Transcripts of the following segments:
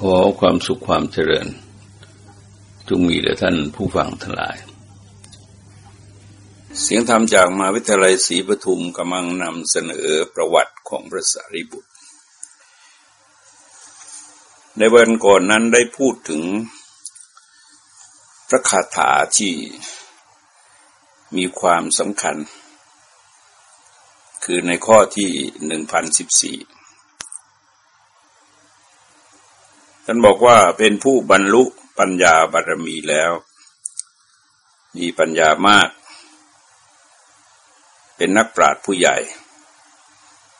ขอความสุขความเจริญ จงมีแด่ท่านผู้ฟังทั้งหลาย เสียงธรรมจากมาวิทยาลัยศรีปทุมกำลังนำเสนอประวัติของพระสารีบุตร ในวันก่อนนั้นได้พูดถึงพระคาถาที่มีความสำคัญ คือในข้อที่หนึ่งพันสิบสี่ ท่านบอกว่าเป็นผู้บรรลุปัญญาบารมีแล้ว มีปัญญามาก เป็นนักปราชญ์ผู้ใหญ่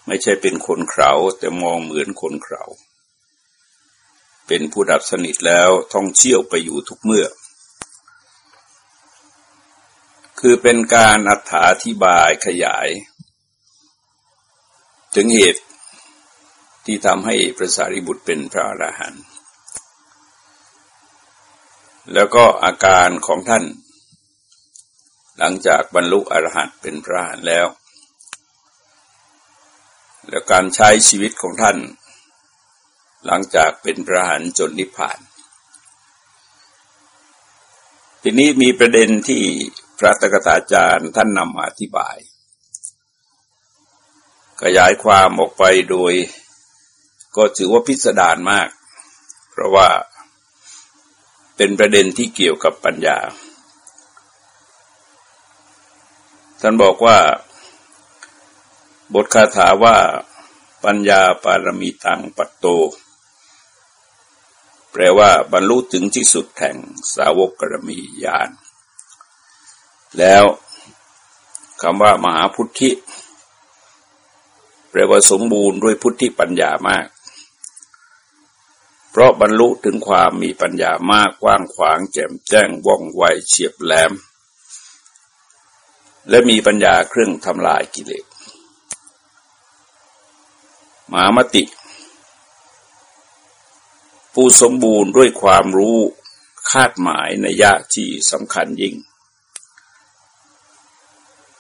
ไม่ใช่เป็นคนเขาแต่มองเหมือนคนเขาเป็นผู้ดับสนิทแล้วท่องเที่ยวไปอยู่ทุกเมื่อ คือเป็นการอธิบายขยาย ถึงเหตุที่ทำให้พระสารีบุตรเป็นพระอรหันต์ แล้วก็อาการของท่าน หลังจากบรรลุอรหันต์เป็นพระหันแล้ว แล้วการใช้ชีวิตของท่าน หลังจากเป็นพระหันจนนิพพาน ทีนี้มีประเด็นที่พระตกตาจารย์ท่านนำมาอธิบาย ขยายความออกไปโดย ก็ถือว่าพิสดารมาก เพราะว่า เป็นประเด็นที่เกี่ยวกับปัญญา ท่านบอกว่า บทคาถาว่า ปัญญาปารมีตังปัตโต แปลว่าบรรลุถึงที่สุดแห่งสาวกกรมีญาณ แล้วคำว่ามหาพุทธิ แปลว่าสมบูรณ์ด้วยพุทธิปัญญามาก เพราะบรรลุถึงความมีปัญญามากกว้างขวางแจ่มแจ้งว่องไวเฉียบแหลม และมีปัญญาเครื่องทำลายกิเลสมหามติ ผู้สมบูรณ์ด้วยความรู้คาดหมายในยะที่สำคัญยิ่ง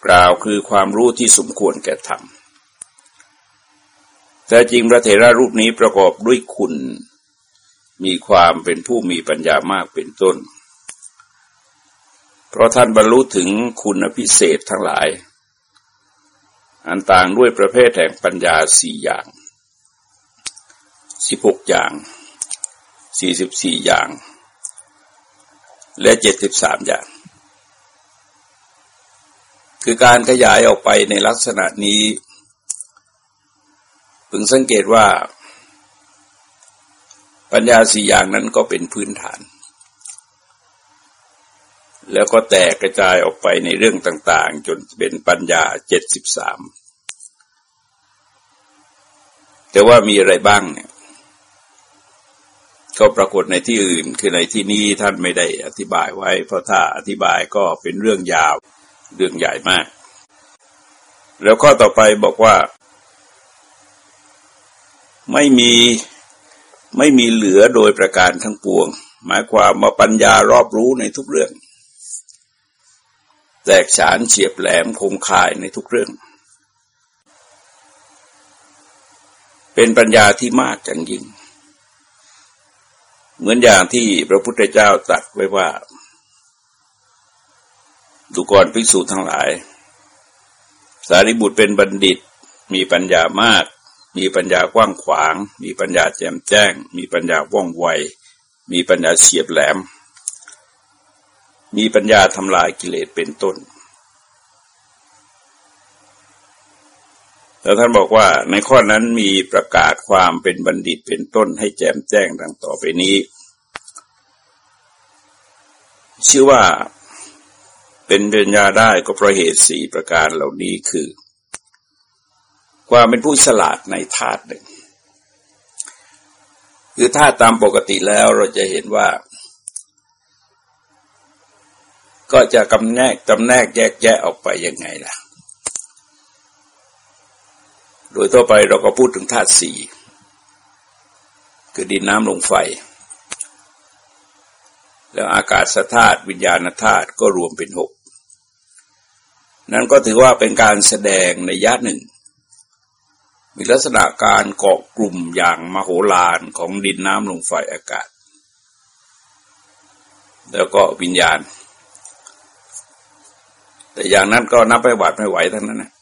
กล่าวคือความรู้ที่สมควรแก่ธรรมแต่จริงพระเถระรูปนี้ประกอบด้วยคุณ มีความเป็นผู้มีปัญญามากเป็นต้น เพราะท่านบรรลุถึงคุณพิเศษทั้งหลาย อันต่างด้วยประเภทแห่งปัญญาสี่อย่างสิบหกอย่างสี่สิบสี่อย่าง และเจ็ดสิบสามอย่าง คือการขยายออกไปในลักษณะนี้ พึงสังเกตว่า ปัญญาสี่อย่างนั้นก็เป็นพื้นฐาน แล้วก็แตกกระจายออกไปในเรื่องต่าง ๆ จนเป็นปัญญาเจ็ดสิบสามแต่ว่ามีอะไรบ้างเนี่ยก็ปรากฏในที่อื่นคือในที่นี้ท่านไม่ได้อธิบายไว้ เพราะถ้าอธิบายก็เป็นเรื่องยาวเรื่องใหญ่มาก แล้วข้อต่อไปบอกว่า ไม่มี ไม่มีเหลือโดยประการทั้งปวง หมายความว่าปัญญารอบรู้ในทุกเรื่อง แตกฉานเฉียบแหลมคมคายในทุกเรื่อง เป็นปัญญาที่มากจังยิ่ง เหมือนอย่างที่พระพุทธเจ้าตรัสไว้ว่าดูก่อนภิกษุทั้งหลาย สารีบุตรเป็นบัณฑิตมีปัญญามาก มีปัญญากว้างขวาง มีปัญญาแจ่มแจ้ง มีปัญญาว่องไว มีปัญญาเฉียบแหลม มีปัญญาทำลายกิเลสเป็นต้น แล้วท่านบอกว่าในข้อนั้นมีประกาศความเป็นบัณฑิตเป็นต้นให้แจ่มแจ้งดังต่อไปนี้ ชื่อว่าเป็นปัญญาได้ก็เพราะเหตุสี่ประการเหล่านี้คือ ความเป็นผู้ฉลาดในธาตุหนึ่ง คือธาตุตามปกติแล้วเราจะเห็นว่า ก็จะกำแนกจำแนกแยกแยะออกไปยังไงล่ะ โดยทั่วไปเราก็พูดถึงธาตุสี่คือดินน้ำลมไฟ แล้วอากาศธาตุวิญญาณธาตุก็รวมเป็นหกนั้นก็ถือว่าเป็นการแสดงในยะหนึ่ง มีลักษณะการเกาะกลุ่มอย่างมโหฬารของดินน้ำลมไฟอากาศ แล้วก็วิญญาณ แต่อย่างนั้นก็นับไปหวาดไม่ไหวทั้งนั้นนะ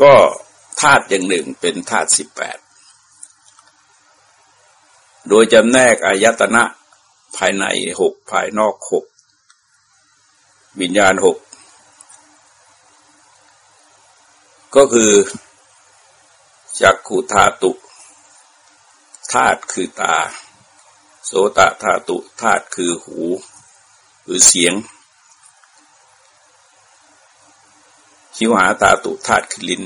ก็ธาตุอย่างหนึ่งเป็นธาตุสิบแปดโดยจำแนกอายตนะภายในหกภายนอกหกวิญญาณหก ก็คือจักขุธาตุธาตุคือตา โสตธาตุธาตุคือหู หรือเสียง ชิวหาธาตุธาตุคือลิ้น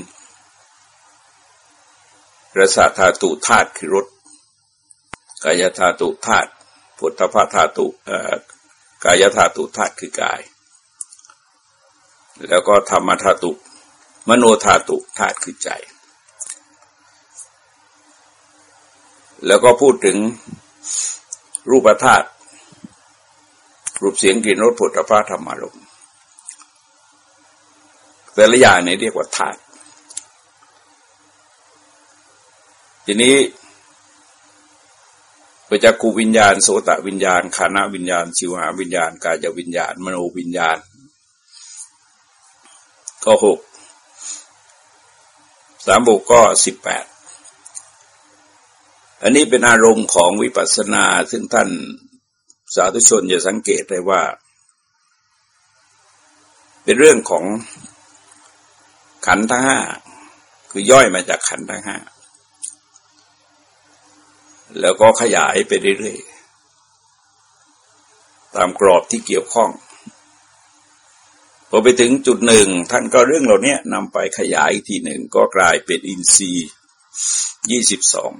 รสธาตุธาตุคือรสกายธาตุธาตุพุทธภาธาตุกายธาตุธาตุคือกาย แล้วก็ธรรมธาตุ มโนธาตุธาตุคือใจ แล้วก็พูดถึงรูปธาตุรูปเสียงกลิ่นรสผลิตภัณฑ์ธรรมารมแต่ละอย่างนี้เรียกว่าธาตุทีนี้ปจักขูวิญญาณโสตวิญญาณขานาวิญญาณ ชิวหาวิญญาณ กายวิญญาณ มโนวิญญาณ ก็หก สามบกก็สิบแปดอันนี้เป็นอารมณ์ของวิปัสสนา ซึ่งท่านสาธุชนจะสังเกตได้ว่า เป็นเรื่องของขันทั้งห้าคือย่อยมาจากขันทั้งห้าแล้วก็ขยายไปเรื่อยๆ ตามกรอบที่เกี่ยวข้อง พอไปถึงจุดหนึ่ง ท่านก็เรื่องเหล่านี้นำไปขยายอีกทีหนึ่งก็กลายเป็นอินทรีย์ยี่สิบสอง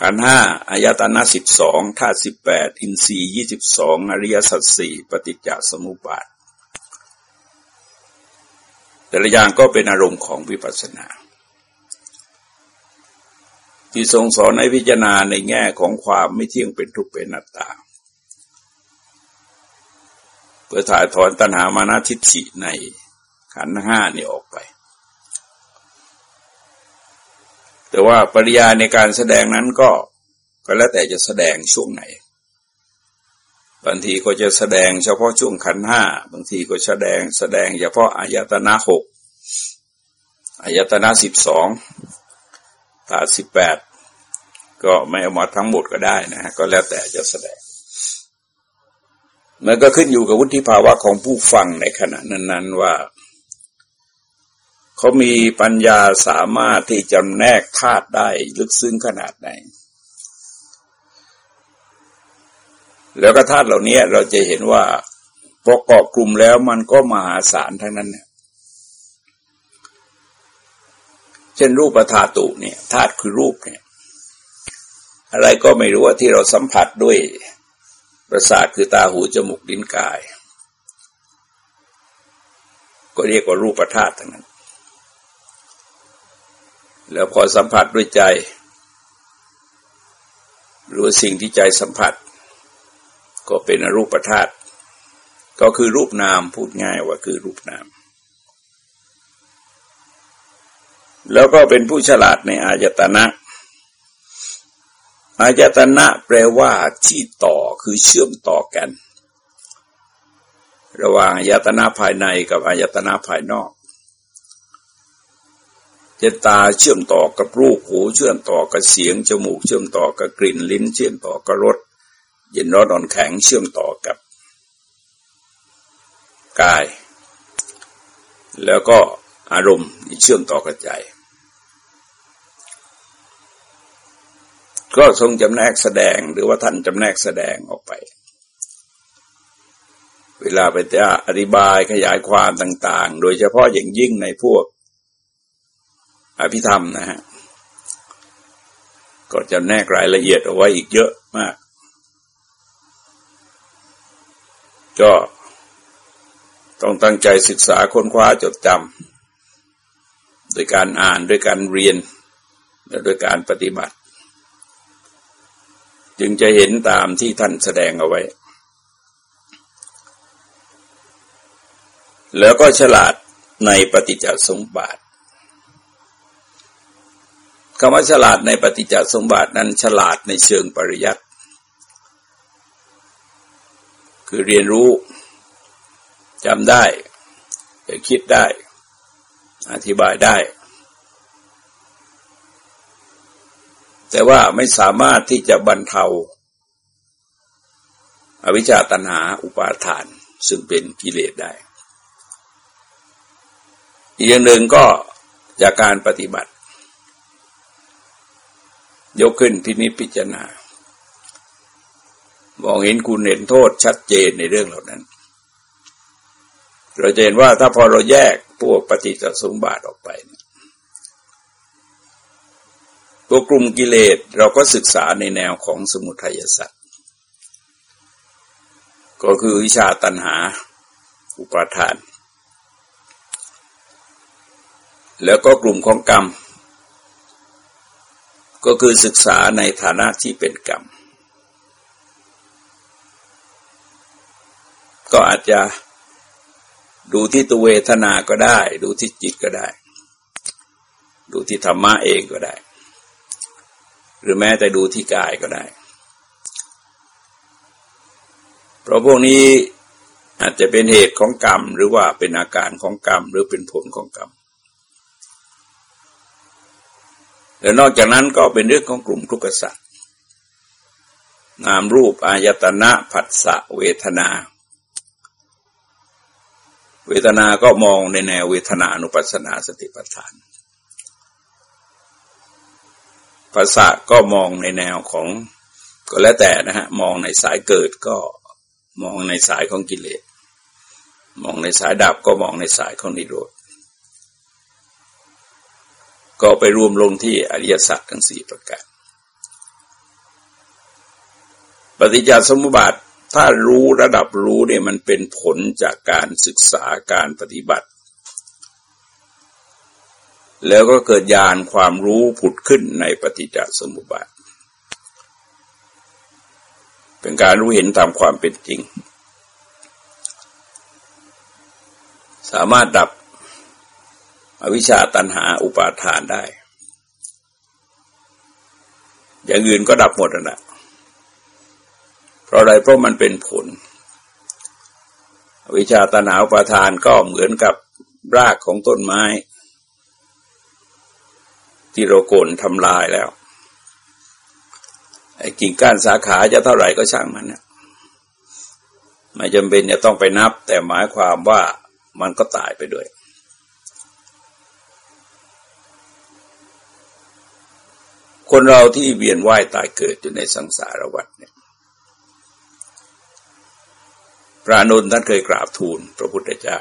ขันห้าอายตนะสิบสองธาตุสิบแปดอินทรีย์ยี่สิบสองอริยสัจสี่ปฏิจจสมุปบาท แต่ละอย่างก็เป็นอารมณ์ของวิปัสสนา ที่ทรงสอนในพิจารณาในแง่ของความไม่เที่ยงเป็นทุกข์เป็นนัตตา เพื่อถ่ายถอนตัณหามานาทิฏฐิในขันห้านี่ออกไป แต่ว่าปริยาในการแสดงนั้นก็ก็แล้วแต่จะแสดงช่วงไหน บางทีก็จะแสดงเฉพาะช่วงขันห้า บางทีก็แสดงแสดงเฉพาะอายตนะหกอายตนะสิบสองตาสิบแปดก็ไม่เอามาทั้งหมดก็ได้นะฮะก็แล้วแต่จะแสดง มันก็ขึ้นอยู่กับวุฒิภาวะของผู้ฟังในขณะนั้นๆว่า เขามีปัญญาสามารถที่จำแนกธาตุได้ลึกซึ้งขนาดไหน แล้วก็ธาตุเหล่านี้เราจะเห็นว่าพอเกาะกลุ่มแล้วมันก็มหาศาลทั้งนั้นเนี่ยเช่นรูปธาตุเนี่ยธาตุคือรูปเนี่ย อะไรก็ไม่รู้ว่าที่เราสัมผัสด้วย ประสาทคือตาหูจมูกลิ้นกาย ก็เรียกว่ารูปธาตุทั้งนั้น แล้วพอสัมผัสด้วยใจ หรือสิ่งที่ใจสัมผัส ก็เป็นอรูปธาตุก็คือรูปนามพูดง่ายว่าคือรูปนาม แล้วก็เป็นผู้ฉลาดในอายตนะ อายตนะแปลว่าที่ต่อคือเชื่อมต่อกัน ระหว่างอายตนะภายในกับอายตนะภายนอกเจตาเชื่อมต่อกับรูปหูเชื่อมต่อกับเสียงจมูก เชื่อมต่อกับกลิ่นลิ้น เชื่อมต่อกับรสเย็นร้อนอ่อนแข็งเชื่อมต่อกับกาย แล้วก็อารมณ์เชื่อมต่อกับใจ ก็ทรงจำแนกแสดงหรือว่าท่านจำแนกแสดงออกไป เวลาไปจะอธิบายขยายความต่าง ๆ โดยเฉพาะอย่างยิ่งในพวกอภิธรรมนะฮะ ก็จำแนกรายละเอียดเอาไว้อีกเยอะมาก ก็ต้องตั้งใจศึกษาค้นคว้าจดจำโดยการอ่านด้วยการเรียนและโดยการปฏิบัติ จึงจะเห็นตามที่ท่านแสดงเอาไว้ แล้วก็ฉลาดในปฏิจจสมบัติคำว่าฉลาดในปฏิจจสมบัตินั้นฉลาดในเชิงปริยัติคือเรียนรู้จำได้คิดได้ อธิบายได้ แต่ว่าไม่สามารถที่จะบรรเทาอวิชชาตันหาอุปาทาน ซึ่งเป็นกิเลสได้ อีกอย่างหนึ่งก็จากการปฏิบัติ ยกขึ้นพินิจพิจารณามองเห็นคุณเห็นโทษชัดเจนในเรื่องเหล่านั้น เราเห็นว่าถ้าพอเราแยกพวกปฏิจจสมบัติออกไป ตัวกลุ่มกิเลสเราก็ศึกษาในแนวของสมุทัยสัตว์ก็คือวิชาตันหาอุปาทาน แล้วก็กลุ่มของกรรม ก็คือศึกษาในฐานะที่เป็นกรรม ก็อาจจะดูที่ตัวเวทนาก็ได้ ดูที่จิตก็ได้ ดูที่ธรรมะเองก็ได้ หรือแม้แต่ดูที่กายก็ได้ เพราะพวกนี้อาจจะเป็นเหตุของกรรม หรือว่าเป็นอาการของกรรม หรือเป็นผลของกรรมและนอกจากนั้นก็เป็นเรื่องของกลุ่มทุกขสัตว์นามรูปอายตนะผัสสะเวทนา เวทนาก็มองในแนวเวทนานุปัสสนาสติปัฏฐาน ภาษาก็มองในแนวของก็แล้วแต่นะฮะมองในสายเกิดก็มองในสายของกิเลส มองในสายดับก็มองในสายของนิโรธก็ไปรวมลงที่อริยสัจทั้งสี่ประการ ปฏิจจสมุปบาทถ้ารู้ระดับรู้เนี่ยมันเป็นผลจากการศึกษาการปฏิบัติ แล้วก็เกิดญาณความรู้ผุดขึ้นในปฏิจจสมุปบาท เป็นการรู้เห็นตามความเป็นจริง สามารถดับอวิชชาตันหาอุปาทานได้ อย่างอื่นก็ดับหมดนะเพราะอะไรเพราะมันเป็นผลอวิชชาตันหาอุปาทานก็เหมือนกับรากของต้นไม้ ที่เราโกนทำลายแล้วไอ้กิ่งก้านสาขาจะเท่าไหร่ก็ช่างมันนะไม่จำเป็นจะต้องไปนับ แต่หมายความว่ามันก็ตายไปด้วย คนเราที่เวียนว่ายตายเกิดอยู่ในสังสารวัฏเนี่ยพระนุนท่านเคยกราบทูลพระพุทธเจ้า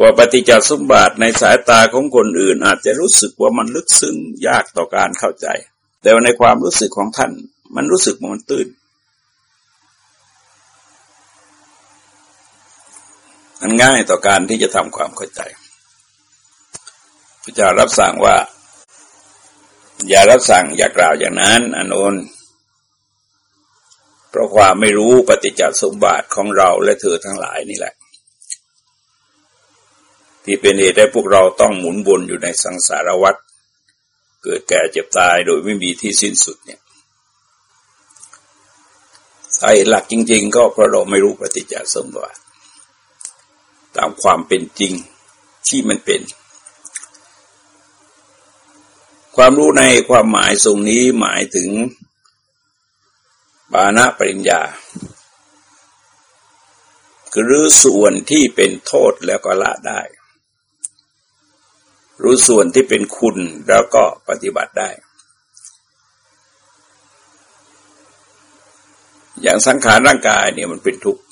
ว่าปฏิจจสมบัติในสายตาของคนอื่น อาจจะรู้สึกว่ามันลึกซึ้งยากต่อการเข้าใจ แต่ในความรู้สึกของท่าน มันรู้สึกมันตื้นมันง่ายต่อการที่จะทำความเข้าใจพระเจ้ารับสั่งว่า อย่ารับสั่งอย่ากล่าวอย่างนั้นอนุนเพราะความไม่รู้ปฏิจจสมบัติของเราและเธอทั้งหลายนี่แหละ ที่เป็นเหตุให้พวกเราต้องหมุนวนอยู่ในสังสารวัฏเกิดแก่เจ็บตายโดยไม่มีที่สิ้นสุดเนี่ยสาเหตุหลักจริง ๆ ก็เพราะเราไม่รู้ปฏิจจสมบัติตามความเป็นจริงที่มันเป็น ความรู้ในความหมายทรงนี้หมายถึงบานะปริญญา คือส่วนที่เป็นโทษแล้วก็ละได้ รู้ส่วนที่เป็นคุณแล้วก็ปฏิบัติได้ อย่างสังขารร่างกายเนี่ยมันเป็นทุกข์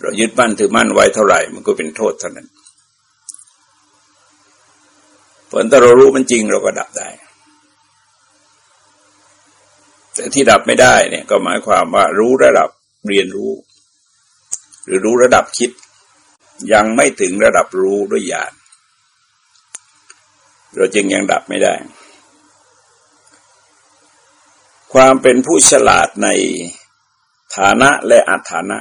เรายึดมั่นถือมั่นไว้เท่าไหร่ มันก็เป็นโทษเท่านั้นผลถ้าเรารู้มันจริงเราก็ดับได้ แต่ที่ดับไม่ได้เนี่ยก็หมายความว่ารู้ระดับเรียนรู้ หรือรู้ระดับคิด ยังไม่ถึงระดับรู้ด้วยญาณเราจึงยังดับไม่ได้ ความเป็นผู้ฉลาดในฐานะและอัฐานะ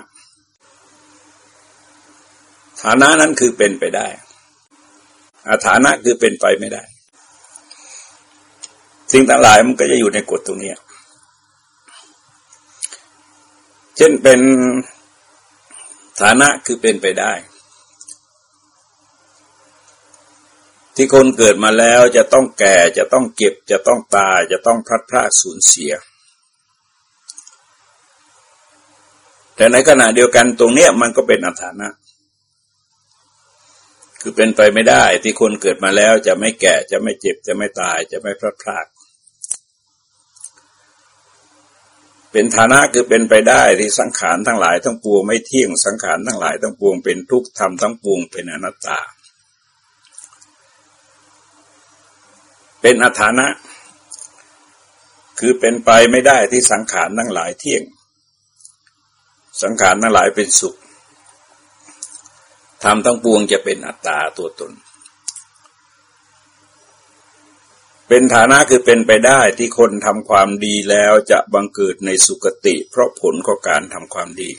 ฐานะนั้นคือเป็นไปได้อาฐานะคือเป็นไปไม่ได้ สิ่งต่างหลายมันก็จะอยู่ในกฎตรงนี้ เช่นเป็นฐานะคือเป็นไปได้ ที่คนเกิดมาแล้วจะต้องแก่จะต้องเก็บจะต้องตายจะต้องพลัดพรากสูญเสีย แต่ในขณะเดียวกันตรงเนี้ยมันก็เป็นอัฐานะ คือเป็นไปไม่ได้ที่คนเกิดมาแล้วจะไม่แก่จะไม่เจ็บจะไม่ตายจะไม่พลาดพลาดเป็นฐานะคือเป็นไปได้ที่สังขารทั้งหลายทั้งปวงไม่เที่ยงสังขารทั้งหลายทั้งปวงเป็นทุกข์ธรรมทั้งปวงเป็นอนัตตา เป็นอัฐานะ คือเป็นไปไม่ได้ที่สังขารทั้งหลายเที่ยง สังขารทั้งหลายเป็นสุขธรรมทั้งปวงจะเป็นอัตตาตัวตน เป็นฐานะคือเป็นไปได้ที่คนทำความดีแล้วจะบังเกิดในสุคติ เพราะผลของการทำความดี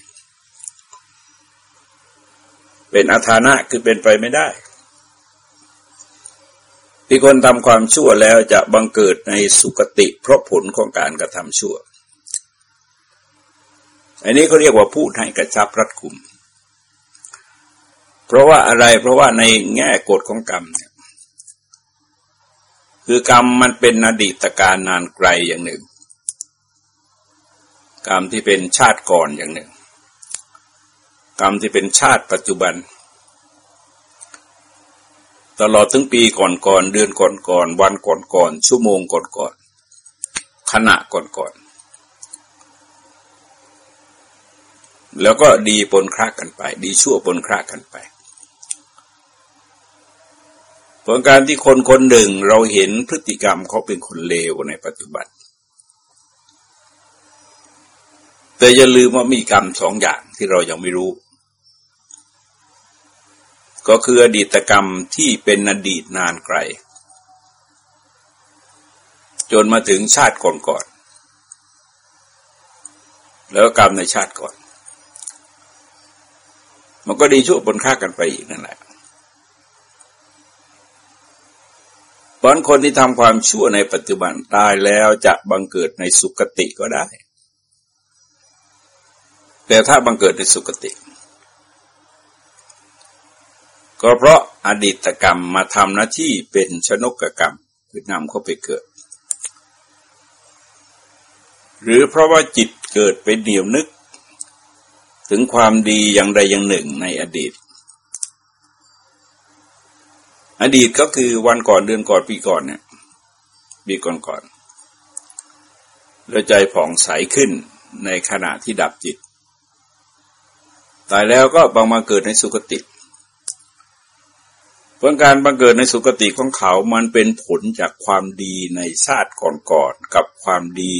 เป็นอาฐานะคือเป็นไปไม่ได้ ที่คนทำความชั่วแล้วจะบังเกิดในสุคติเพราะผลของการกระทำชั่ว อันนี้เขาเรียกว่าพูดให้กระชับรัดกุม เพราะว่าอะไรเพราะว่าในแง่กฎของกรรมเนี่ยคือกรรมมันเป็นอดีตการนานไกลอย่างหนึ่ง กรรมที่เป็นชาติก่อนอย่างหนึ่ง กรรมที่เป็นชาติปัจจุบัน ตลอดถึงปีก่อนๆเดือนก่อนๆวันก่อนๆชั่วโมงก่อนๆขณะก่อนๆแล้วก็ดีปนครากันไป ดีชั่วปนครากันไปผลการที่คนคนหนึ่งเราเห็นพฤติกรรมเขาเป็นคนเลวในปัจจุบัน แต่อย่าลืมว่ามีกรรมสองอย่างที่เรายังไม่รู้ ก็คืออดีตกรรมที่เป็นอดีตนานไกล จนมาถึงชาติก่อนๆแล้วกรรมในชาติก่อน มันก็ดีชั่วบนค่ากันไปอีกนั่นแหละเพราะคนที่ทำความชั่วในปัจจุบันตายแล้วจะบังเกิดในสุคติก็ได้ แต่ถ้าบังเกิดในสุคติ ก็เพราะอดีตกรรมมาทำหน้าที่เป็นชนกกรรมคือนำเข้าไปเกิด หรือเพราะว่าจิตเกิดไปเดี่ยวนึก ถึงความดีอย่างใดอย่างหนึ่งในอดีต อดีตก็คือวันก่อนเดือนก่อนปีก่อนเนี่ยปีก่อนก่อนแล้วใจผ่องใสขึ้นในขณะที่ดับจิต ตายแล้วก็บางมาเกิดในสุคติ เพราะการบังเกิดในสุคติของเขามันเป็นผลจากความดีในชาติก่อนๆกับความดี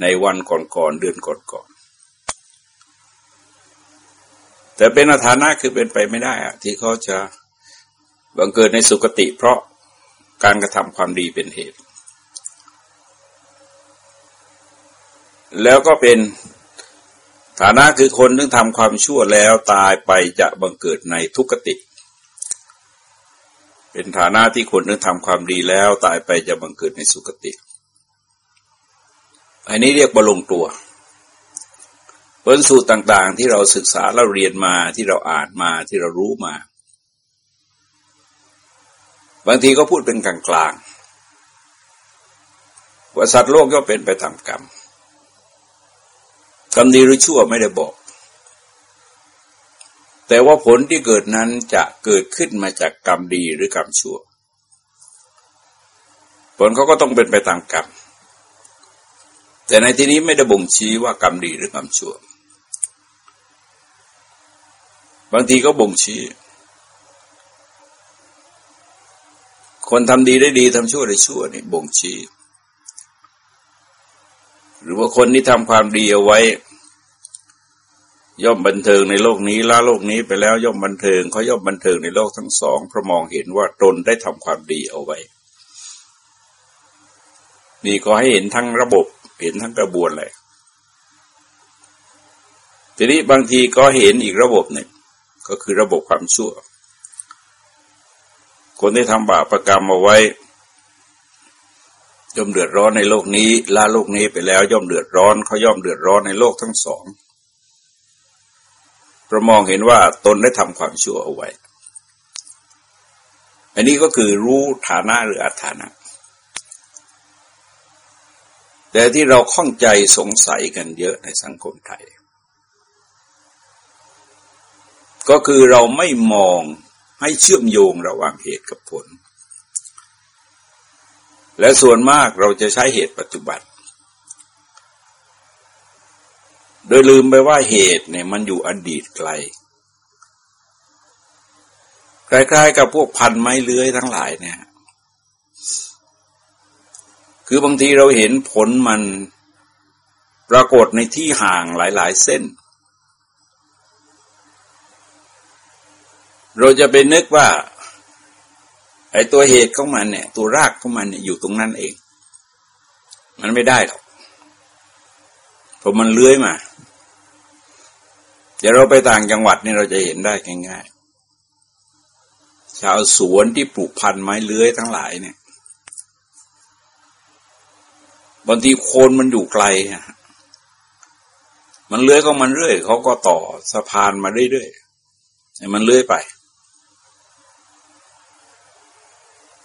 ในวันก่อนๆเดือนก่อนๆแต่เป็นอาฐานะคือเป็นไปไม่ได้อะที่เขาจะบังเกิดในสุคติ เพราะการกระทำความดีเป็นเหตุ แล้วก็เป็นฐานะคือคนที่ทำความชั่วแล้วตายไปจะบังเกิดในทุกติเป็นฐานะที่คนที่ทำความดีแล้วตายไปจะบังเกิดในสุคติอันนี้เรียกบลงตัวผลสูตรต่างๆ ที่เราศึกษาเราเรียนมาที่เราอ่านมาที่เรารู้มา บางทีก็พูดเป็นกลางกลางว่าสัตว์โลกก็เป็นไปตามกรรมกรรมดีหรือชั่วไม่ได้บอก แต่ว่าผลที่เกิดนั้นจะเกิดขึ้นมาจากกรรมดีหรือกรรมชั่ว ผลเขาก็ต้องเป็นไปตามกรรม แต่ในที่นี้ไม่ได้บ่งชี้ว่ากรรมดีหรือกรรมชั่ว บางทีก็บ่งชี้ คนทำดีได้ดีทำชั่วได้ชั่วนี่บ่งชี้ หรือว่าคนที่ทำความดีเอาไว้ ย่อมบันเทิงในโลกนี้ละโลกนี้ไปแล้วย่อมบันเทิงเขาย่อมบันเทิงในโลกทั้งสองเพราะมองเห็นว่าตนได้ทำความดีเอาไว้ นี่ก็ให้เห็นทั้งระบบ เห็นทั้งกระบวนเลยทีนี้บางทีก็เห็นอีกระบบหนึ่งก็คือระบบความชั่ว คนที่ทำบาปประกรรมเอาไว้ย่อมเดือดร้อนในโลกนี้ลาโลกนี้ไปแล้ว ย่อมเดือดร้อนเขาย่อมเดือดร้อนในโลกทั้งสอง ประมองเห็นว่าตนได้ทำความชั่วเอาไว้ อันนี้ก็คือรู้ฐานะหรืออัฐานะ แต่ที่เราข้องใจสงสัยกันเยอะในสังคมไทย ก็คือเราไม่มองให้เชื่อมโยงระหว่างเหตุกับผล และส่วนมากเราจะใช้เหตุปัจจุบัน โดยลืมไปว่าเหตุเนี่ยมันอยู่อดีตไกลคล้ายๆกับพวกพันไม้เลื้อยทั้งหลายเนี่ย คือบางทีเราเห็นผลมันปรากฏในที่ห่างหลายๆเส้น เราจะไปนึกว่า ไอ้ตัวเหตุของมันเนี่ย ตัวรากของมันเนี่ยอยู่ตรงนั้นเอง มันไม่ได้หรอกเพราะมันเลื้อยมา เดี๋ยวเราไปต่างจังหวัดนี่เราจะเห็นได้ง่ายๆ ชาวสวนที่ปลูกพันธุ์ไม้เลื้อยทั้งหลายเนี่ยบางทีโคนมันอยู่ไกลฮะมันเลื้อยก็มันเรื่อยเขาก็ต่อสะพานมาเรื่อยๆให้มันเลื้อยไป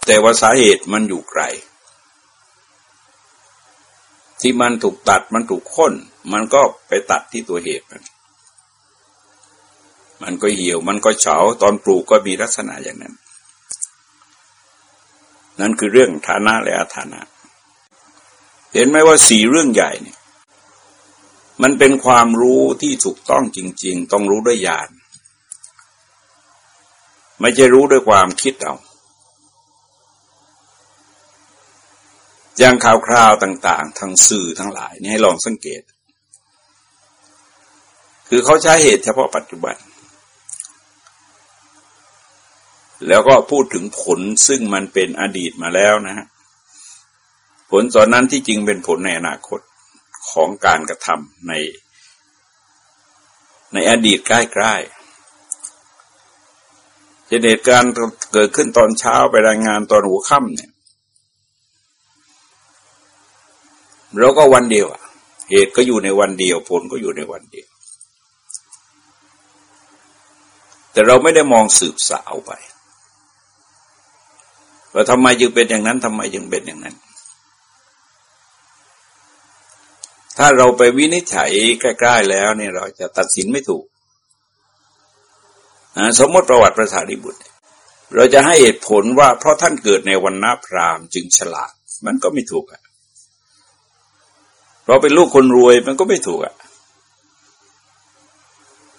แต่ว่าสาเหตุมันอยู่ไกล ที่มันถูกตัดมันถูกค้น มันก็ไปตัดที่ตัวเหตุมัน มันก็เหี่ยว มันก็เฉา ตอนปลูกก็มีลักษณะอย่างนั้น นั่นคือเรื่องฐานะและอาฐานะ เห็นไหมว่าสี่เรื่องใหญ่เนี่ย มันเป็นความรู้ที่ถูกต้องจริง ๆ ต้องรู้ด้วยญาณ ไม่ใช่รู้ด้วยความคิดเอา อย่างข่าวคราวต่าง ๆ ทางสื่อทั้งหลายนี่ให้ลองสังเกตคือเขาใช้เหตุเฉพาะปัจจุบัน แล้วก็พูดถึงผลซึ่งมันเป็นอดีตมาแล้วนะฮะผลตอนนั้นที่จริงเป็นผลในอนาคตของการกระทำใน ในอดีตใกล้ๆจเหตุการณ์เกิดขึ้นตอนเช้าไปรายงานตอนหัวค่ำเนี่ยเราก็วันเดียวเหตุก็อยู่ในวันเดียว ผลก็อยู่ในวันเดียว แต่เราไม่ได้มองสืบสาวไป ว่าทำไมจึงเป็นอย่างนั้นทำไมจึงเป็นอย่างนั้น ถ้าเราไปวินิจฉัยใกล้ๆแล้วเนี่ยเราจะตัดสินไม่ถูกสมมติประวัติพระสารีบุตร เราจะให้เหตุผลว่าเพราะท่านเกิดในวันนาพรามจึงฉลาด มันก็ไม่ถูกอะเราเป็นลูกคนรวยมันก็ไม่ถูกอะ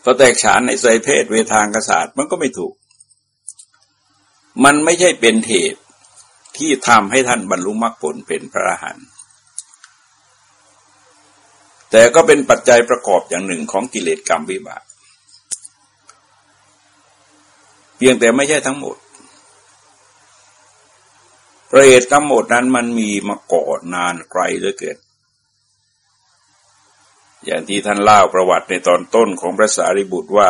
พอแตกฉานในใจเพศเวทางกษัตริย์มันก็ไม่ถูก มันไม่ใช่เป็นเหตุ ที่ทำให้ท่านบรรลุมรรคผลเป็นพระอรหันต์แต่ก็เป็นปัจจัยประกอบอย่างหนึ่งของกิเลสกรรมวิบากเพียงแต่ไม่ใช่ทั้งหมดประเหตุทั้งหมดนั้นมันมีมาก่อนนานไกลเหลือเกินอย่างที่ท่านเล่าประวัติในตอนต้นของพระสารีบุตรว่า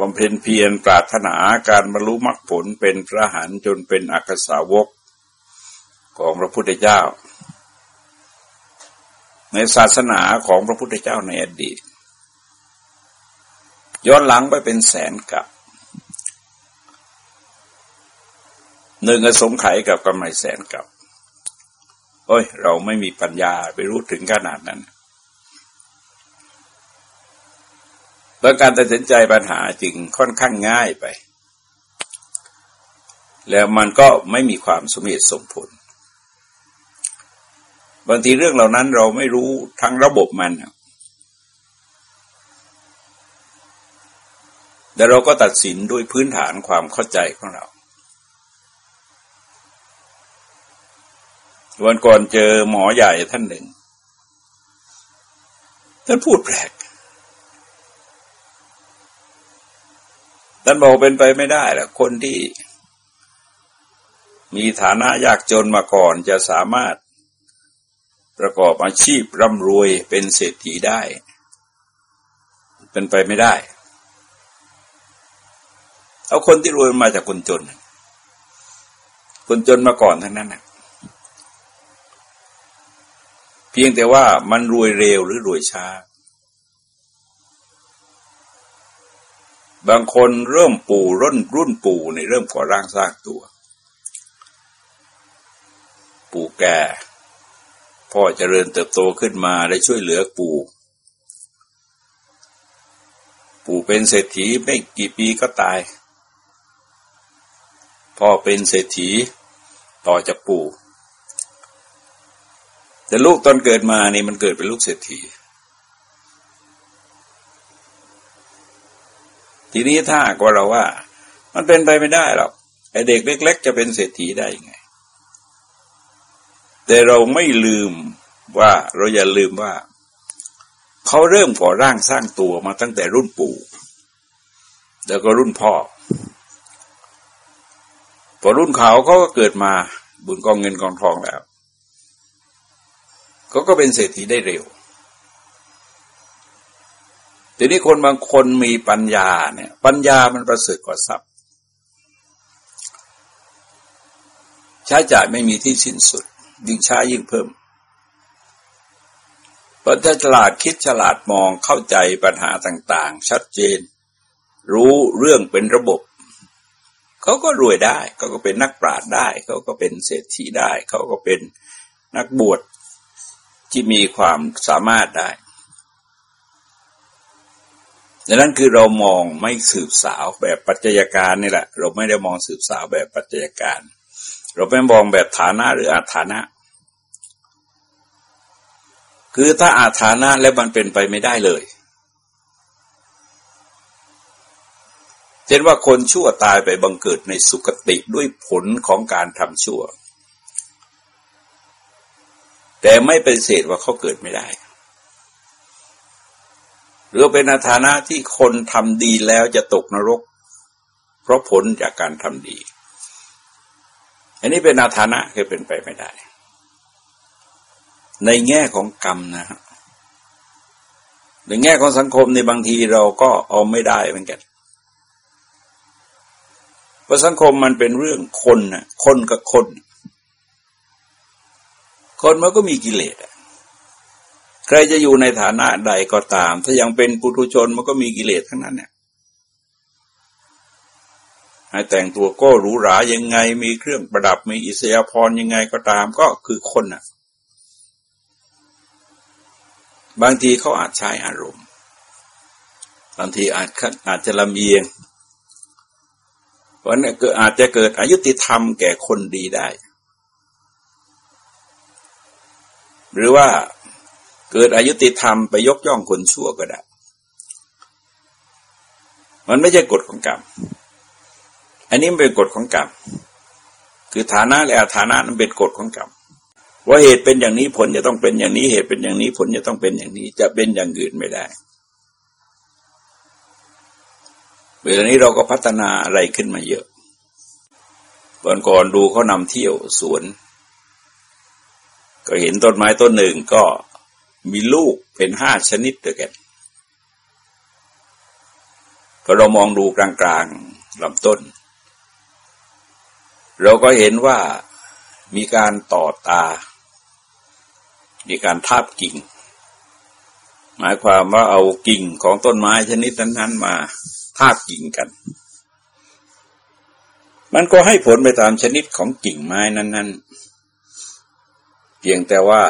บำเพ็ญเพียรปรารถนาการบรรลุมรรคผลเป็นพระหันจนเป็นอักษาวกของพระพุทธเจ้า ในศาสนาของพระพุทธเจ้าในอดีต ย้อนหลังไปเป็นแสนกับหนึ่งสงไขกับกำไรแสนกับโอ้ย เราไม่มีปัญญาไปรู้ถึงขนาดนั้น แล้วการตัดสินใจปัญหาจึงค่อนข้างง่ายไป แล้วมันก็ไม่มีความสมเหตุสมผล บางทีเรื่องเหล่านั้นเราไม่รู้ทั้งระบบมันแต่เราก็ตัดสินด้วยพื้นฐานความเข้าใจของเรา วันก่อนเจอหมอใหญ่ท่านหนึ่งท่านพูดแปลก ท่านบอกเป็นไปไม่ได้แหละคนที่มีฐานะยากจนมาก่อนจะสามารถประกอบอาชีพร่ำรวยเป็นเศรษฐีได้ เป็นไปไม่ได้ เอาคนที่รวยมาจากคนจน คนจนมาก่อนทั้งนั้นนะเพียงแต่ว่ามันรวยเร็วหรือรวยช้า บางคนเริ่มปู่รุ่นรุ่นปู่ในเริ่มก่อร่างสร้างตัว ปู่แก่ พ่อเจริญเติบโตขึ้นมาได้ช่วยเหลือปู่ ปู่เป็นเศรษฐีไม่กี่ปีก็ตาย พ่อเป็นเศรษฐีต่อจากปู่แต่ลูกตอนเกิดมานี่มันเกิดเป็นลูกเศรษฐี ทีนี้ถ้าก็เราว่า มันเป็นไปไม่ได้หรอกไอเด็กเล็ก ๆ จะเป็นเศรษฐีได้ยังไง แต่เราไม่ลืมว่าเราอย่าลืมว่า เขาเริ่มก่อร่างสร้างตัวมาตั้งแต่รุ่นปู่ แล้วก็รุ่นพ่อ พอรุ่นเขาเขาก็เกิดมาบุญกองเงินกองทองแล้วเขาก็เป็นเศรษฐีได้เร็ว ทีนี้คนบางคนมีปัญญาเนี่ย ปัญญามันประเสริฐกว่าทรัพย์ ใช้จ่ายไม่มีที่สิ้นสุด ยิ่งใช้ยิ่งเพิ่มเพราะถ้าฉลาดคิดฉลาดมองเข้าใจปัญหาต่าง ๆ ชัดเจน รู้เรื่องเป็นระบบเขาก็รวยได้เขาก็เป็นนักปราชญ์ได้เขาก็เป็นเศรษฐีได้เขาก็เป็นนักบวชที่มีความสามารถได้ ดังนั้นคือเรามองไม่สืบสาวแบบปัจจัยการนี่แหละ เราไม่ได้มองสืบสาวแบบปัจจัยการ เราไม่มองแบบฐานะหรืออาฐานะ คือถ้าอาฐานะแล้วมันเป็นไปไม่ได้เลยเช่นว่าคนชั่วตายไปบังเกิดในสุคติด้วยผลของการทำชั่ว แต่ไม่เป็นเศษว่าเขาเกิดไม่ได้ หรือเป็นอาฐานะที่คนทำดีแล้วจะตกนรก เพราะผลจากการทำดี อันนี้เป็นอาฐานะคือเป็นไปไม่ได้ ในแง่ของกรรมนะฮะในแง่ของสังคมในบางทีเราก็เอาไม่ได้เหมือนกันเพราะสังคมมันเป็นเรื่องคนนะคนกับคน คนมันก็มีกิเลสใค รจะอยู่ในฐานะใดก็ตาม ถ้ายังเป็นปุถุชนมันก็มีกิเลสทั้งนั้นเนี่ยให้แต่งตัวก็หรูหรายังไง มีเครื่องประดับมีอิสยาพรยังไงก็ตามก็คือคนน่ะ บางทีเขาอาจใช้อารมณ์ บางทีอาจอาจจะลำเอียงเพราะนั้นอาจจะเกิดอายุติธรรมแก่คนดีได้ หรือว่า เกิดอายุติธรรมไปยกย่องคนชั่วก็ได้ มันไม่ใช่กฎของกรรม อันนี้เป็นกฎของกรรม คือฐานะและอาฐานะนั้นเป็นกฎของกรรม ว่าเหตุเป็นอย่างนี้ผลจะต้องเป็นอย่างนี้ เหตุเป็นอย่างนี้ผลจะต้องเป็นอย่างนี้ จะเป็นอย่างอื่นไม่ได้ เวลานี้เราก็พัฒนาอะไรขึ้นมาเยอะวันก่อนดูเขานำเที่ยวสวน ก็เห็นต้นไม้ต้นหนึ่งก็ มีลูกเป็นห้าชนิดด้วยกันพอเรามองดูกลางๆลำต้น เราก็เห็นว่ามีการต่อตา มีการทาบกิ่ง หมายความว่าเอากิ่งของต้นไม้ชนิดนั้นๆมาทาบกิ่งกัน มันก็ให้ผลไปตามชนิดของกิ่งไม้นั้น ๆ เพียงแต่ว่า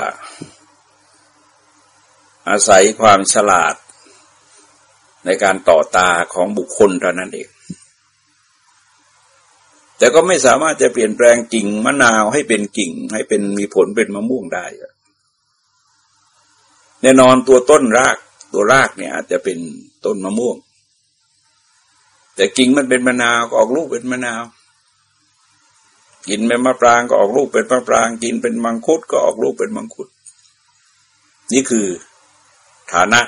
อาศัยความฉลาดในการต่อตาของบุคคลเท่านั้นเอง แต่ก็ไม่สามารถจะเปลี่ยนแปลงกิ่งมะนาวให้เป็นกิ่ง ให้เป็นมีผลเป็นมะม่วงได้ แน่นอนตัวต้นรากตัวรากเนี่ยอาจจะเป็นต้นมะม่วง แต่กิ่งมันเป็นมะนาวก็ออกลูกเป็นมะนาว กินเป็นมะปรางก็ออกลูกเป็นมะปราง กินเป็นมังคุดก็ออกลูกเป็นมังคุด นี่คือ ฐานะ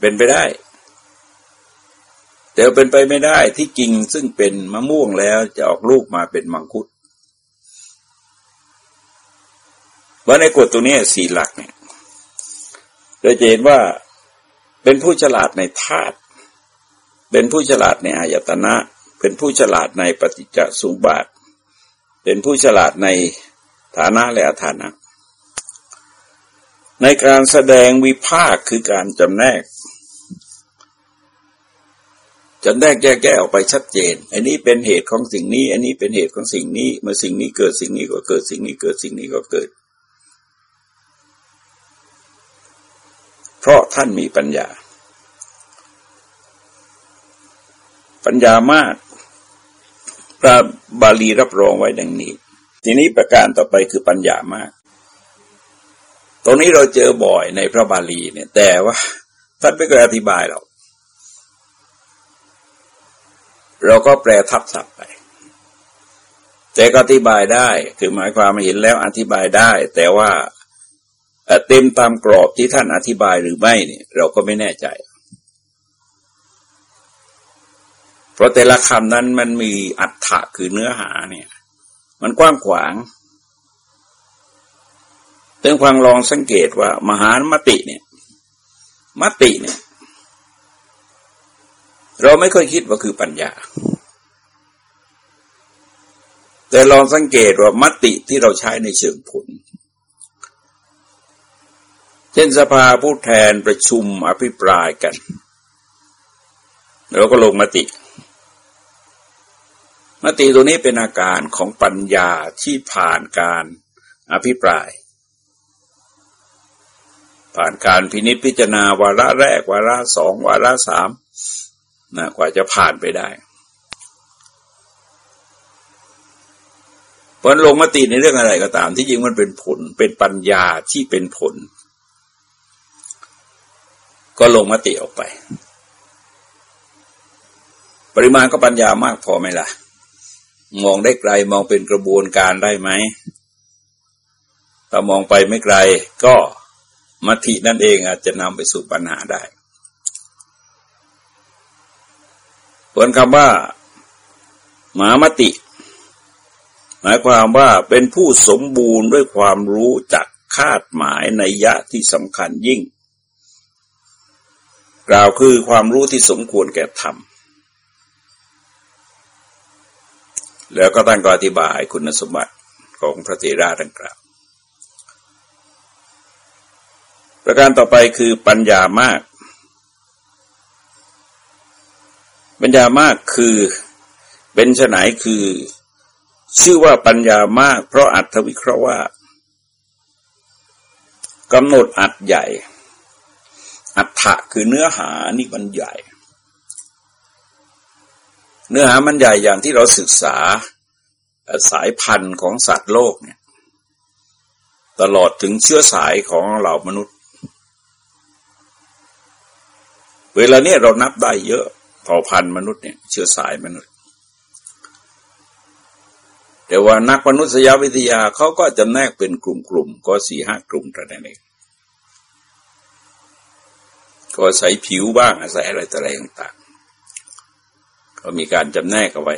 เป็นไปได้ แต่เป็นไปไม่ได้ที่จริงซึ่งเป็นมะม่วงแล้วจะออกลูกมาเป็นมังคุดว่าในกฎตัวนี้สี่หลักเนี่ยเราจะเห็นว่าเป็นผู้ฉลาดในธาตุเป็นผู้ฉลาดในอายตนะ เป็นผู้ฉลาดในปฏิจจสุบาท เป็นผู้ฉลาดในฐานะและฐานะ ในการแสดงวิภาคคือการจำแนกจำแนกแยกแยะออกไปชัดเจน อันนี้เป็นเหตุของสิ่งนี้ อันนี้เป็นเหตุของสิ่งนี้เมื่อสิ่งนี้เกิดสิ่งนี้ก็เกิดสิ่งนี้เกิดสิ่งนี้ก็เกิด เพราะท่านมีปัญญา ปัญญามากพระบาลีรับรองไว้ดังนี้ ทีนี้ประการต่อไปคือปัญญามาก ตรงนี้เราเจอบ่อยในพระบาลีเนี่ย แต่ว่าท่านไม่เคยอธิบายหรอกเราก็แปลทับศัพท์ไป แต่ก็อธิบายได้ คือหมายความมาเห็นแล้วอธิบายได้ แต่ว่าเต็มตามกรอบที่ท่านอธิบายหรือไม่เนี่ย เราก็ไม่แน่ใจ เพราะแต่ละคำนั้นมันมีอัฏฐะคือเนื้อหาเนี่ย มันกว้างขวาง ตึงฟังลองสังเกตว่ามหามติเนี่ยมติเนี่ย เราไม่ค่อยคิดว่าคือปัญญา แต่ลองสังเกตว่ามติที่เราใช้ในเชิงผล เช่นสภาผู้แทนประชุมอภิปรายกัน เราก็ลงมติ มติตัวนี้เป็นอาการของปัญญาที่ผ่านการอภิปราย ผ่านการพินิจพิจารณาวาระแรก วาระสองวาระสามนะกว่าจะผ่านไปได้ผลลงมติในเรื่องอะไรก็ตาม ที่จริงมันเป็นผลเป็นปัญญาที่เป็นผล ก็ลงมติออกไป ปริมาณก็ปัญญามากพอไหมล่ะ มองได้ไกลมองเป็นกระบวนการได้ไหมถ้ามองไปไม่ไกลก็ มตินั่นเองอาจจะนำไปสู่ปัญหาได้ผลคำว่าหมามติ หมายความว่าเป็นผู้สมบูรณ์ด้วยความรู้จักคาดหมายในยะที่สำคัญยิ่ง กล่าวคือความรู้ที่สมควรแก่ธรรมแล้วก็ตั้งก็อธิบายคุณสมบัติของพระเถระดังกล่าว ประการต่อไปคือปัญญามาก ปัญญามากคือเป็นฉไหนคือ ชื่อว่าปัญญามาก เพราะอัตวิเคราะห์ว่ากำหนดอัดใหญ่ อัฏฐะคือเนื้อหานี่มันใหญ่ เนื้อหามันใหญ่อย่างที่เราศึกษาสายพันธุ์ของสัตว์โลกเนี่ย ตลอดถึงเชื้อสายของเหล่ามนุษย์ เวลาเนี้ยเรานับได้เยอะเผ่าพันธุ์มนุษย์เนี่ยเชื้อสายมนุษย์ แต่ว่านักมนุษยวิทยาเขาก็จำแนกเป็นกลุ่มๆก็สี่ห้ากลุ่มเท่านั้นเองก็อาศัยผิวบ้างอาศัยอะไรต่ออะไรต่างๆ ก็มีการจำแนกเอาไว้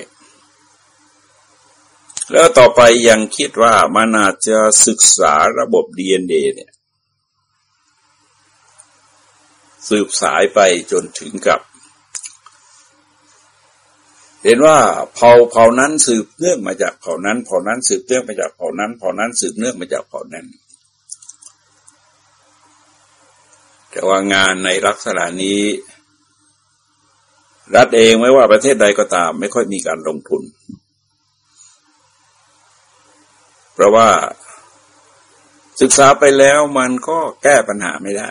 แล้วต่อไปยังคิดว่ามันอาจจะศึกษาระบบ DNA เนี่ย สืบสายไปจนถึงกับ เห็นว่าเผ่าเผ่านั้นสืบเนื่องมาจากเผ่านั้นเผ่านั้นสืบเนื่องมาจากเผ่านั้นเผ่านั้นสืบเนื่องมาจากเผ่านั้น แต่ว่างานในลักษณะนี้ รัฐเองไม่ว่าประเทศใดก็ตาม ไม่ค่อยมีการลงทุน เพราะว่าศึกษาไปแล้วมันก็แก้ปัญหาไม่ได้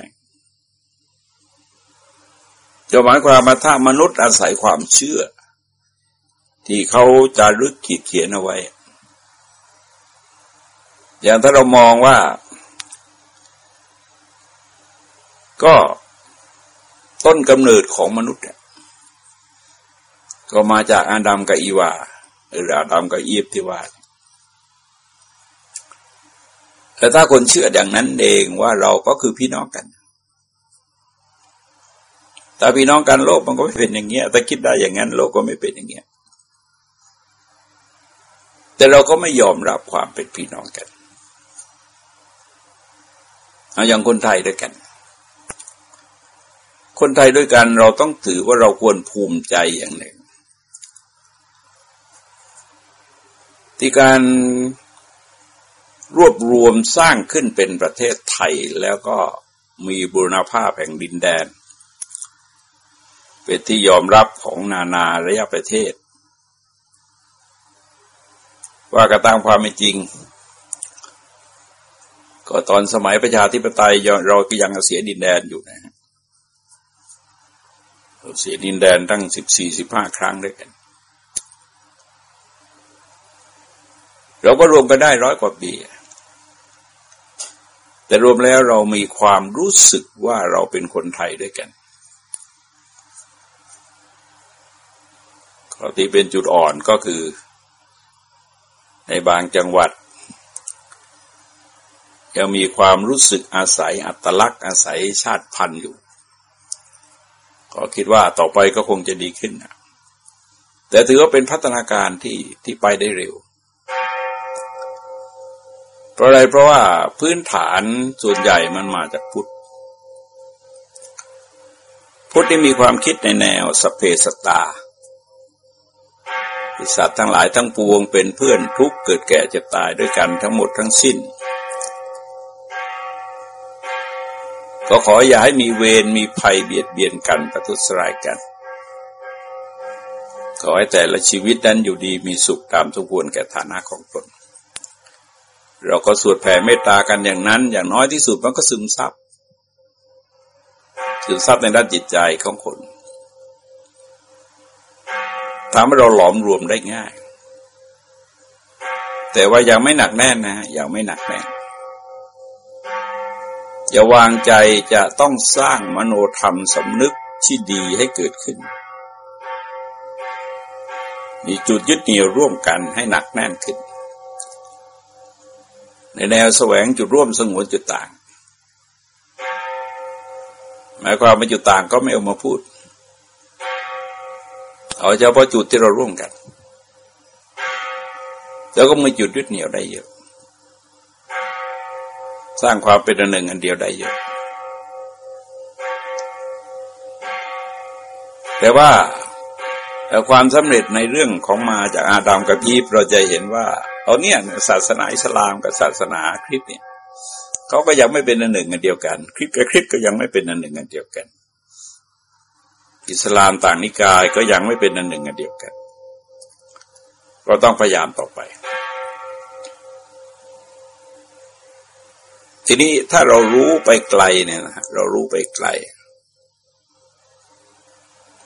จะหมายความมาถ้ามนุษย์อาศัยความเชื่อ ที่เขาจารึกขีดเขียนเอาไว้ อย่างถ้าเรามองว่า ก็ต้นกำเนิดของมนุษย์ก็มาจากอาดัมกับอีวาหรืออาดัมกับอีฟที่ว่าแต่ถ้าคนเชื่ออย่างนั้นเองว่าเราก็คือพี่น้องกัน แต่พี่น้องกันโลกมันก็ไม่เป็นอย่างเงี้ยถ้าคิดได้อย่างนั้นโลกก็ไม่เป็นอย่างเงี้ยแต่เราก็ไม่ยอมรับความเป็นพี่น้องกันเอาอย่างคนไทยด้วยกัน คนไทยด้วยกันเราต้องถือว่าเราควรภูมิใจอย่างหนึ่ง ที่การรวบรวมสร้างขึ้นเป็นประเทศไทยแล้วก็มีบุรณภาพแห่งดินแดน เป็นที่ยอมรับของนานาระยะประเทศ ว่ากระตามความเป็นจริง ก็ตอนสมัยประชาธิปไตยเราก็ยังเสียดินแดนอยู่นะเสียดินแดนตั้งสิบสี่สิบห้าครั้งด้วยกัน เราก็รวมกันได้ร้อยกว่าปีแต่รวมแล้วเรามีความรู้สึกว่าเราเป็นคนไทยด้วยกัน ข้อที่เป็นจุดอ่อนก็คือ ในบางจังหวัดยังมีความรู้สึกอาศัยอัตลักษณ์อาศัยชาติพันธุ์อยู่ก็คิดว่าต่อไปก็คงจะดีขึ้นแต่ถือว่าเป็นพัฒนาการที่ที่ไปได้เร็ว เพราะอะไรเพราะว่าพื้นฐานส่วนใหญ่มันมาจากพุทธ พุทธที่มีความคิดในแนวสเพสตา สัตว์ทั้งหลายทั้งปวงเป็นเพื่อนทุกเกิดแก่เจ็บตายด้วยกันทั้งหมดทั้งสิ้น ก็ขออย่าให้มีเวรมีภัยเบียดเบียนกันประทุษร้ายกัน ขอให้แต่ละชีวิตนั้นอยู่ดีมีสุขตามทุกควรแก่ฐานะของตน เราก็สวดแผ่เมตตากันอย่างนั้น อย่างน้อยที่สุดมันก็ซึมซับซึมซับในด้านจิตใจของคน ทำให้เราหลอมรวมได้ง่าย แต่ว่ายังไม่หนักแน่นนะยังไม่หนักแน่นอย่าวางใจจะต้องสร้างมโนธรรมสำนึกที่ดีให้เกิดขึ้น มีจุดยึดเหนี่ยวร่วมกันให้หนักแน่นขึ้น ในแนวแสวงจุดร่วมสงวนจุดต่าง หมายความว่าจุดต่างก็ไม่เอามาพูด เอาเฉพาะจุดที่เราร่วมกัน แล้วก็มีจุดยึดเหนี่ยวได้เยอะ สร้างความเป็นอันหนึ่งอันเดียวได้เยอะ แต่ว่าความสำเร็จในเรื่องของมาจากอาดามกับพีบเราจะเห็นว่าเอาเนี่ยศาสนาอิสลามกับศาสนาคริสต์เนี่ยเขาก็ยังไม่เป็นอันหนึ่งอันเดียวกัน คริสต์กับคริสต์ก็ยังไม่เป็นอันหนึ่งอันเดียวกัน อิสลามต่างนิกายก็ยังไม่เป็นอันหนึ่งอันเดียวกันเราต้องพยายามต่อไป ทีนี้ถ้าเรารู้ไปไกลเนี่ยนะเรารู้ไปไกล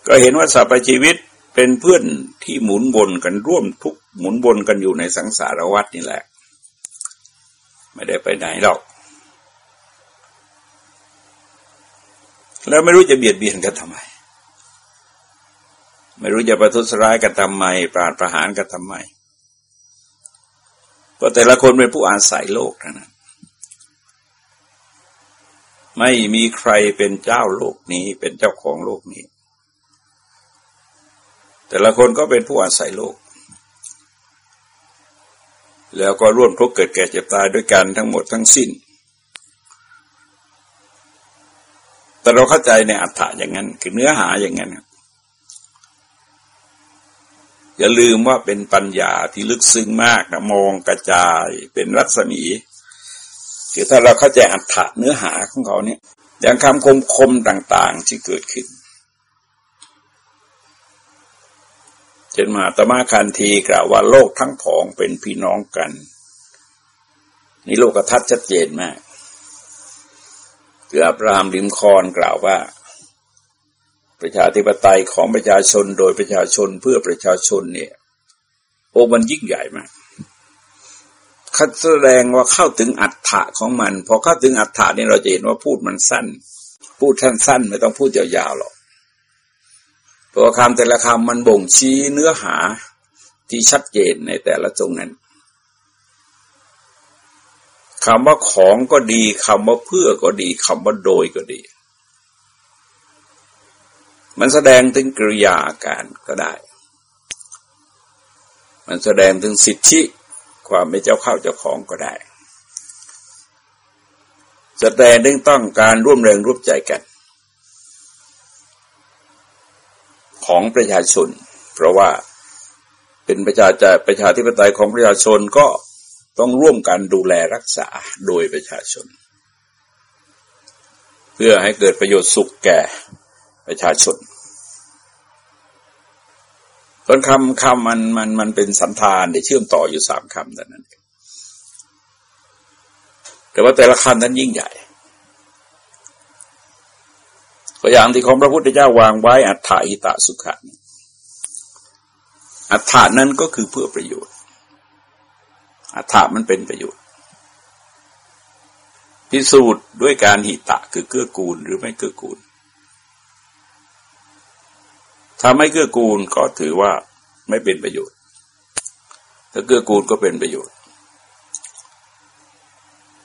ก็เห็นว่าสัพพชีวิตเป็นเพื่อนที่หมุนวนกันร่วมทุกหมุนวนกันอยู่ในสังสารวัฏนี่แหละ ไม่ได้ไปไหนหรอก แล้วไม่รู้จะเบียดเบียนกันทำไม ไม่รู้จะประทุษร้ายกันทำไม ปราดประหารกันทำไมเพราะแต่ละคนเป็นผู้อาศัยโลกนะนั้นไม่มีใครเป็นเจ้าโลกนี้เป็นเจ้าของโลกนี้ แต่ละคนก็เป็นผู้อาศัยโลก แล้วก็ร่วมทุกข์เกิดแก่เจ็บตายด้วยกันทั้งหมดทั้งสิ้น แต่เราเข้าใจในอัฏฐะอย่างนั้น คือเนื้อหาอย่างนั้น อย่าลืมว่าเป็นปัญญาที่ลึกซึ้งมากนะมองกระจายเป็นรัศมี คือถ้าเราเข้าใจอัฏฐะเนื้อหาของเขาเนี่ย อย่างคำคมคมต่างๆที่เกิดขึ้นเช่นมาตมาคันทีกล่าวว่าโลกทั้งผองเป็นพี่น้องกัน นี่โลกทัศน์ชัดเจนมากคืออับราฮัมลิมคอนกล่าวว่า ประชาธิปไตยของประชาชนโดยประชาชนเพื่อประชาชนเนี่ยโอ้มันยิ่งใหญ่มากคัดแสดงว่าเข้าถึงอัฏฐะของมัน พอเข้าถึงอัฏฐะนี่เราจะเห็นว่าพูดมันสั้น พูดท่านสั้นไม่ต้องพูดยาวๆหรอกตัวคำแต่ละคำมันบ่งชี้เนื้อหาที่ชัดเจนในแต่ละตรงนั้นคำว่าของก็ดีคำว่าเพื่อก็ดีคำว่าโดยก็ดี มันแสดงถึงกริยาอาการก็ได้ มันแสดงถึงสิทธิความเป็นเจ้าเข้าเจ้าของก็ได้ แสดงถึงต้องการร่วมแรงร่วมใจกัน ของประชาชน เพราะว่าเป็นประชาจะประชาธิปไตยของประชาชนก็ต้องร่วมกันดูแลรักษาโดยประชาชน เพื่อให้เกิดประโยชน์สุขแก่ประชาชน ต้นคำคำมันมันมันเป็นสันธานที่เชื่อมต่ออยู่สามคำแต่นั้น แต่ว่าแต่ละคำนั้นยิ่งใหญ่ตัวอย่างที่ของพระพุทธเจ้าวางไว้อัฏฐอิตะสุขะอัฏฐานั้นก็คือเพื่อประโยชน์ อัฏฐามันเป็นประโยชน์ พิสูจน์ด้วยการหิตะคือเกื้อกูลหรือไม่เกื้อกูล ถ้าไม่เกื้อกูลก็ถือว่าไม่เป็นประโยชน์ ถ้าเกื้อกูลก็เป็นประโยชน์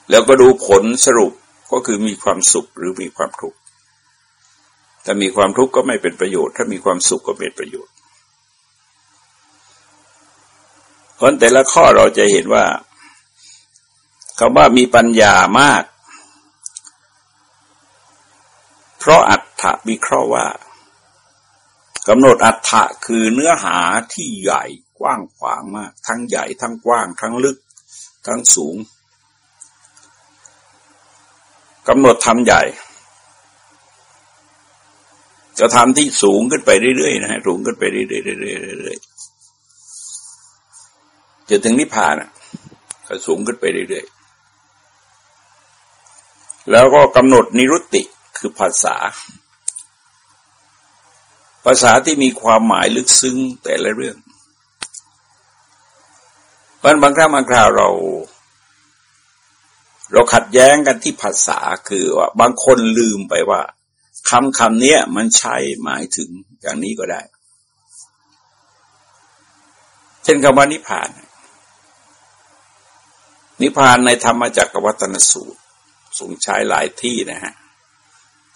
แล้วก็ดูผลสรุปก็คือมีความสุขหรือมีความทุกข์ ถ้ามีความทุกข์ก็ไม่เป็นประโยชน์ ถ้ามีความสุขก็เป็นประโยชน์เพราะแต่ละข้อเราจะเห็นว่าคำว่ามีปัญญามาก เพราะอัตถวิเคราะห์ว่า กำหนดอัตถะคือเนื้อหาที่ใหญ่กว้างขวางมาก ทั้งใหญ่ทั้งกว้างทั้งลึก ทั้งสูงกำหนดทำใหญ่ จะทำที่สูงขึ้นไปเรื่อยๆนะฮะสูงขึ้นไปเรื่อยๆเรื่อยๆจะถึงนิพพานก็สูงขึ้นไปเรื่อยๆแล้วก็กำหนดนิรุตติคือภาษา ภาษาที่มีความหมายลึกซึ้งแต่ละเรื่องเพราะบางครั้งบางคราวเรา เราขัดแย้งกันที่ภาษาคือว่าบางคนลืมไปว่าคำคำนี้มันใช้หมายถึงอย่างนี้ก็ได้ เช่นคำว่านิพพาน นิพพานในธรรมจักรวัตนสูตรทรงใช้หลายที่นะฮะ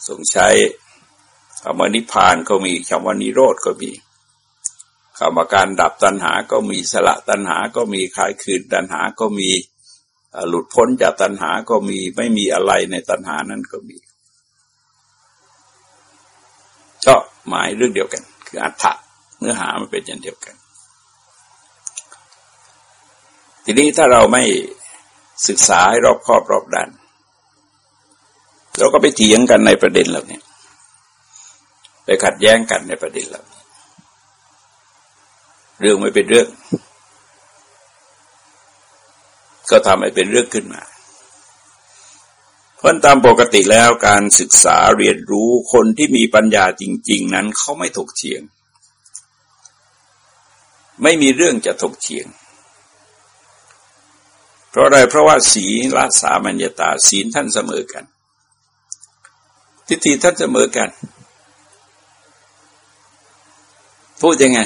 ทรงใช้ คำว่านิพานก็มีคำว่านิโรธก็มีคำว่าการดับตัณหาก็มีสละตัณหาก็มีคลายคืนตัณหาก็มีหลุดพ้นจากตัณหาก็มีไม่มีอะไรในตัณหานั้นก็มี ก็หมายเรื่องเดียวกัน คืออัฏฐะเนื้อหามันเป็นอย่างเดียวกัน ทีนี้ถ้าเราไม่ศึกษาให้รอบครอบรอบด้าน เราก็ไปเถียงกันในประเด็นเหล่านี้ ไปขัดแย้งกันในประเด็นเหล่านี้เรื่องไม่เป็นเรื่อง ก็ทำให้เป็นเรื่องขึ้นมาเพราะตามปกติแล้วการศึกษาเรียนรู้คนที่มีปัญญาจริง ๆ นั้นเขาไม่ถกเถียง ไม่มีเรื่องจะถกเถียง เพราะอะไรเพราะว่าศีลสามัญญาตาศีลท่านเสมอกัน ทิฏฐิท่านเสมอกัน พูดยังไง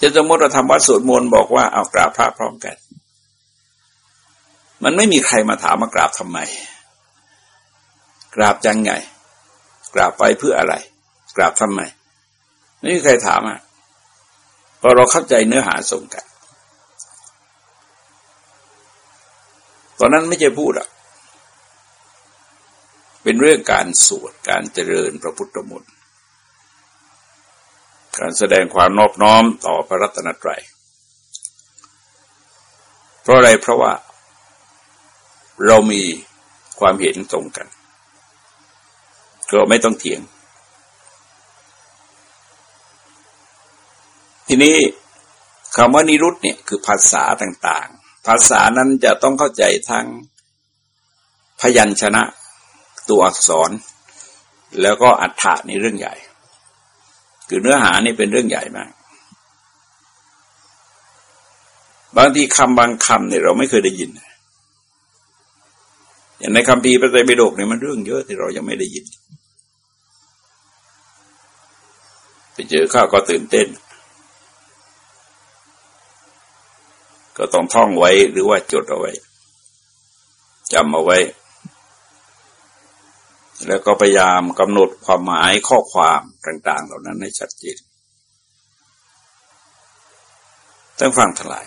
จะสมมติเราทำวัดสวดมนต์บอกว่าเอากราบพระพร้อมกัน มันไม่มีใครมาถามมากราบทำไม กราบจังไง กราบไปเพื่ออะไร กราบทำไม ไม่มีใครถามอะพราะเราเข้าใจเนื้อหาสงกัน ตอนนั้นไม่ใช่พูดอะ เป็นเรื่องการสวดการเจริญพระพุทธมนต์ การแสดงความนอบน้อมต่อพระรัตนตรัย เพราะอะไรเพราะว่าเรามีความเห็นตรงกัน ก็ไม่ต้องเถียง ทีนี้คำว่านิรุตเนี่ยคือภาษาต่างๆ ภาษานั้นจะต้องเข้าใจทั้งพยัญชนะ ตัวอักษร แล้วก็อัฏฐะในเรื่องใหญ่ คือเนื้อหานี่เป็นเรื่องใหญ่มาก บางทีคำบางคำเนี่ยเราไม่เคยได้ยิน อย่างในคำพีพระไตรปิฎกเนี่ยมันเรื่องเยอะที่เรายังไม่ได้ยิน ไปเจอข้าวก็ตื่นเต้น ก็ต้องท่องไว้หรือว่าจดเอาไว้จำเอาไว้ แล้วก็พยายามกำหนดความหมายข้อความต่าง ๆ เหล่านั้นให้ชัดเจนต้องฟังทลาย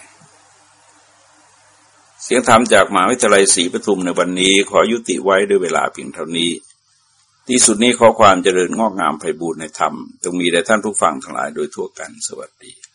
เสียงธรรมจากมหาวิทยาลัยศรีปทุมในวันนี้ ขอยุติไว้ด้วยเวลาเพียงเท่านี้ ที่สุดนี้ขอความเจริญงอกงามไพบูรณในธรรมจงมีแด่ท่านผู้ฟังทั้งหลายโดยทั่วกันสวัสดี